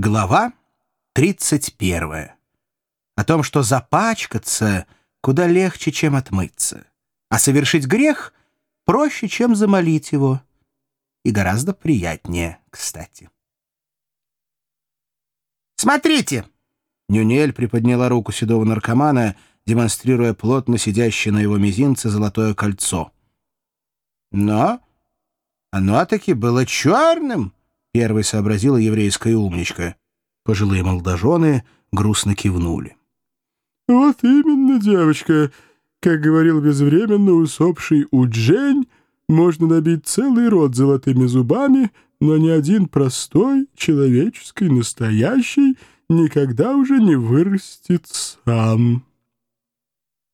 Глава 31. О том, что запачкаться куда легче, чем отмыться, а совершить грех проще, чем замолить его, и гораздо приятнее, кстати. «Смотрите!» Нюнель приподняла руку седого наркомана, демонстрируя плотно сидящее на его мизинце золотое кольцо. «Но оно таки было черным!» — первой сообразила еврейская умничка. Пожилые молодожены грустно кивнули. «Вот именно, девочка. Как говорил безвременно усопший Уджень, можно набить целый рот золотыми зубами, но ни один простой, человеческий, настоящий никогда уже не вырастет сам».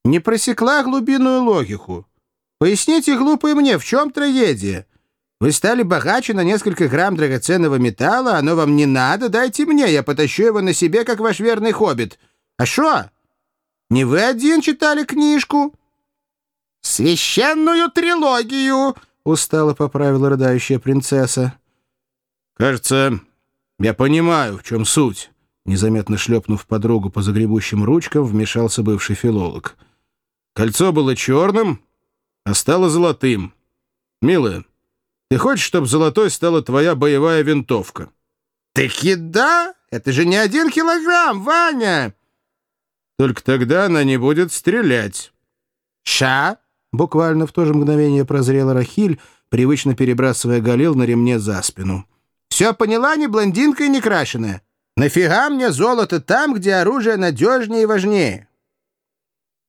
«Не просекла глубинную логику. Поясните, глупые мне, в чем трагедия?» Вы стали богаче на несколько грамм драгоценного металла, оно вам не надо, дайте мне, я потащу его на себе, как ваш верный хоббит. А что? Не вы один читали книжку?» «Священную трилогию!» — устало поправила рыдающая принцесса. «Кажется, я понимаю, в чем суть», — незаметно шлепнув подругу по загребущим ручкам, вмешался бывший филолог. «Кольцо было черным, а стало золотым. Милая, ты хочешь, чтобы золотой стала твоя боевая винтовка?» «Таки да! Это же не один килограмм, Ваня!» «Только тогда она не будет стрелять». «Ша!» — буквально в то же мгновение прозрела Рахиль, привычно перебрасывая Галил на ремне за спину. «Все поняла, не блондинка и не крашеная. Нафига мне золото там, где оружие надежнее и важнее?»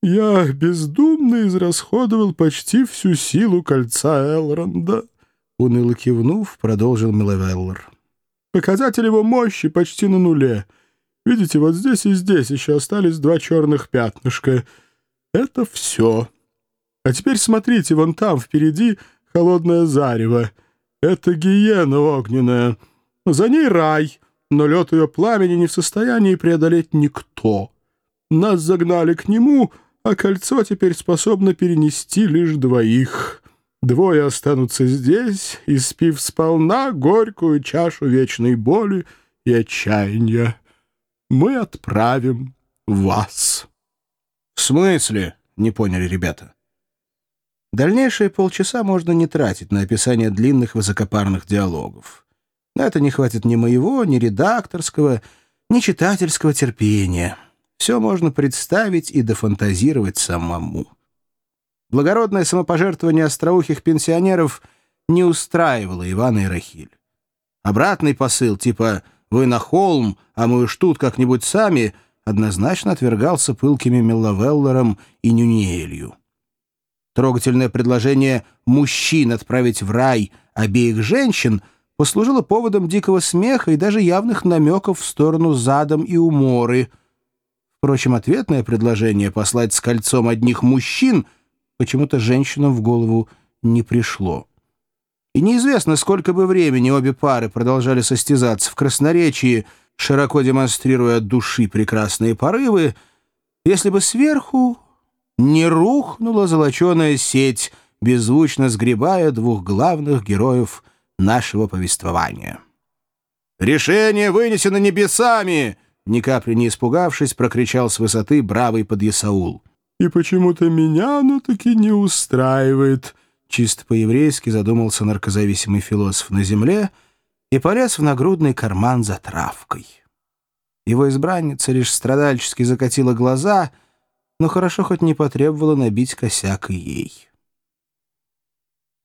«Я бездумно израсходовал почти всю силу кольца Элронда», Уныло кивнув, продолжил Миловеллер. «Показатель его мощи почти на нуле. Видите, вот здесь и здесь еще остались два черных пятнышка. Это все. А теперь смотрите, вон там впереди холодное зарево. Это гиена огненная. За ней рай, но лед ее пламени не в состоянии преодолеть никто. Нас загнали к нему, а кольцо теперь способно перенести лишь двоих». Двое останутся здесь, испив сполна горькую чашу вечной боли и отчаяния. Мы отправим вас. — В смысле? — не поняли ребята. Дальнейшие полчаса можно не тратить на описание длинных высокопарных диалогов. На это не хватит ни моего, ни редакторского, ни читательского терпения. Все можно представить и дофантазировать самому. Благородное самопожертвование остроухих пенсионеров не устраивало Ивана и Рахиль. Обратный посыл, типа «Вы на холм, а мы уж тут как-нибудь сами», однозначно отвергался пылкими Меллавеллером и Нюниэлью. Трогательное предложение мужчин отправить в рай обеих женщин послужило поводом дикого смеха и даже явных намеков в сторону задом и уморы. Впрочем, ответное предложение послать с кольцом одних мужчин почему-то женщинам в голову не пришло. И неизвестно, сколько бы времени обе пары продолжали состязаться в красноречии, широко демонстрируя от души прекрасные порывы, если бы сверху не рухнула золоченая сеть, беззвучно сгребая двух главных героев нашего повествования. «Решение вынесено небесами!» Ни капли не испугавшись, прокричал с высоты бравый подъясаул и почему-то меня оно таки не устраивает». Чисто по-еврейски задумался наркозависимый философ на земле и полез в нагрудный карман за травкой. Его избранница лишь страдальчески закатила глаза, но хорошо хоть не потребовала набить косяк ей.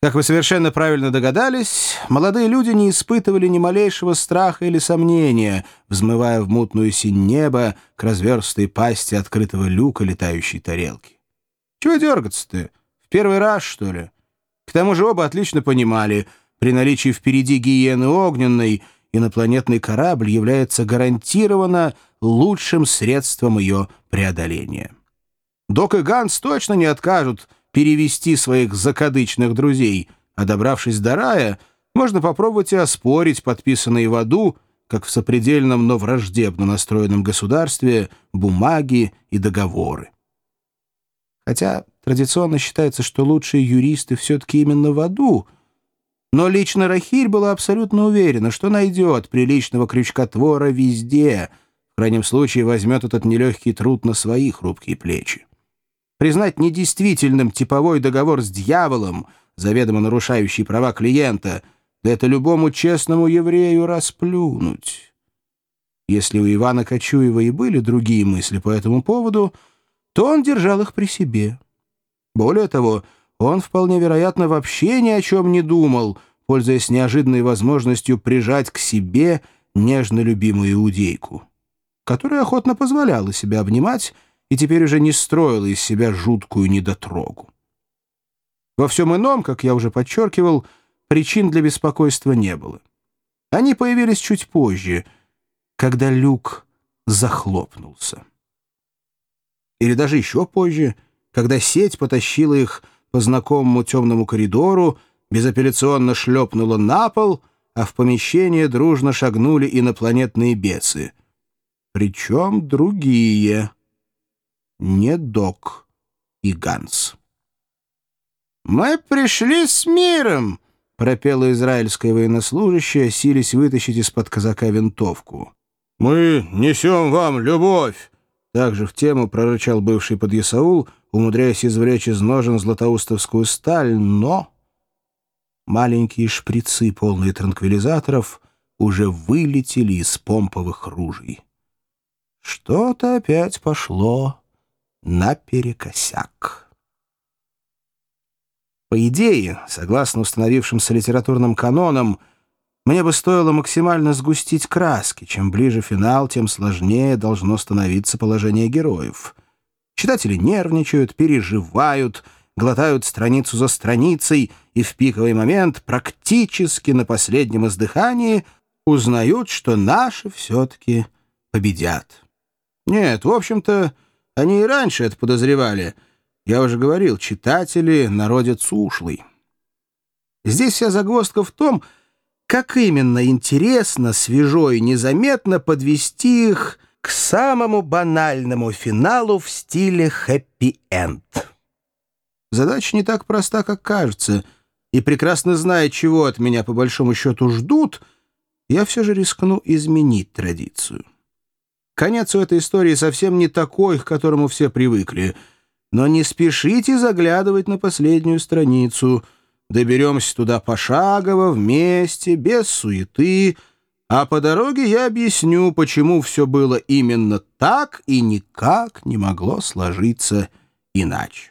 Как вы совершенно правильно догадались, молодые люди не испытывали ни малейшего страха или сомнения, взмывая в мутную синь неба к разверстой пасти открытого люка летающей тарелки. Чего дергаться-то? В первый раз, что ли? К тому же оба отлично понимали, при наличии впереди гиены огненной инопланетный корабль является гарантированно лучшим средством ее преодоления. Док и Ганс точно не откажут — перевести своих закадычных друзей, а добравшись до рая, можно попробовать и оспорить подписанные в аду, как в сопредельном, но враждебно настроенном государстве, бумаги и договоры. Хотя традиционно считается, что лучшие юристы все-таки именно в аду, Но лично Рахиль была абсолютно уверена, что найдет приличного крючкотвора везде, в крайнем случае возьмет этот нелегкий труд на свои хрупкие плечи. Признать недействительным типовой договор с дьяволом, заведомо нарушающий права клиента, да это любому честному еврею расплюнуть. Если у Ивана Кочуева и были другие мысли по этому поводу, то он держал их при себе. Более того, он вполне вероятно вообще ни о чем не думал, пользуясь неожиданной возможностью прижать к себе нежно любимую иудейку, которая охотно позволяла себя обнимать и теперь уже не строила из себя жуткую недотрогу. Во всем ином, как я уже подчеркивал, причин для беспокойства не было. Они появились чуть позже, когда люк захлопнулся. Или даже еще позже, когда сеть потащила их по знакомому темному коридору, безапелляционно шлепнула на пол, а в помещение дружно шагнули инопланетные бесы. Причем другие. Не Док и Ганс. «Мы пришли с миром!» — пропела израильская военнослужащая, сились вытащить из-под казака винтовку. «Мы несем вам любовь!» Также в тему прорычал бывший подъясаул — умудряясь извлечь из ножен златоустовскую сталь, но... Маленькие шприцы, полные транквилизаторов, уже вылетели из помповых ружей. Что-то опять пошло наперекосяк. По идее, согласно установившимся литературным канонам, мне бы стоило максимально сгустить краски. Чем ближе финал, тем сложнее должно становиться положение героев. Читатели нервничают, переживают, глотают страницу за страницей и в пиковый момент практически на последнем издыхании узнают, что наши все-таки победят. Нет, в общем-то, они и раньше это подозревали. Я уже говорил, читатели — народец ушлый. Здесь вся загвоздка в том, как именно интересно, свежо и незаметно подвести их к самому банальному финалу в стиле хэппи-энд. Задача не так проста, как кажется, и прекрасно зная, чего от меня по большому счету ждут, я все же рискну изменить традицию. Конец у этой истории совсем не такой, к которому все привыкли, но не спешите заглядывать на последнюю страницу. Доберемся туда пошагово, вместе, без суеты — а по дороге я объясню, почему все было именно так и никак не могло сложиться иначе.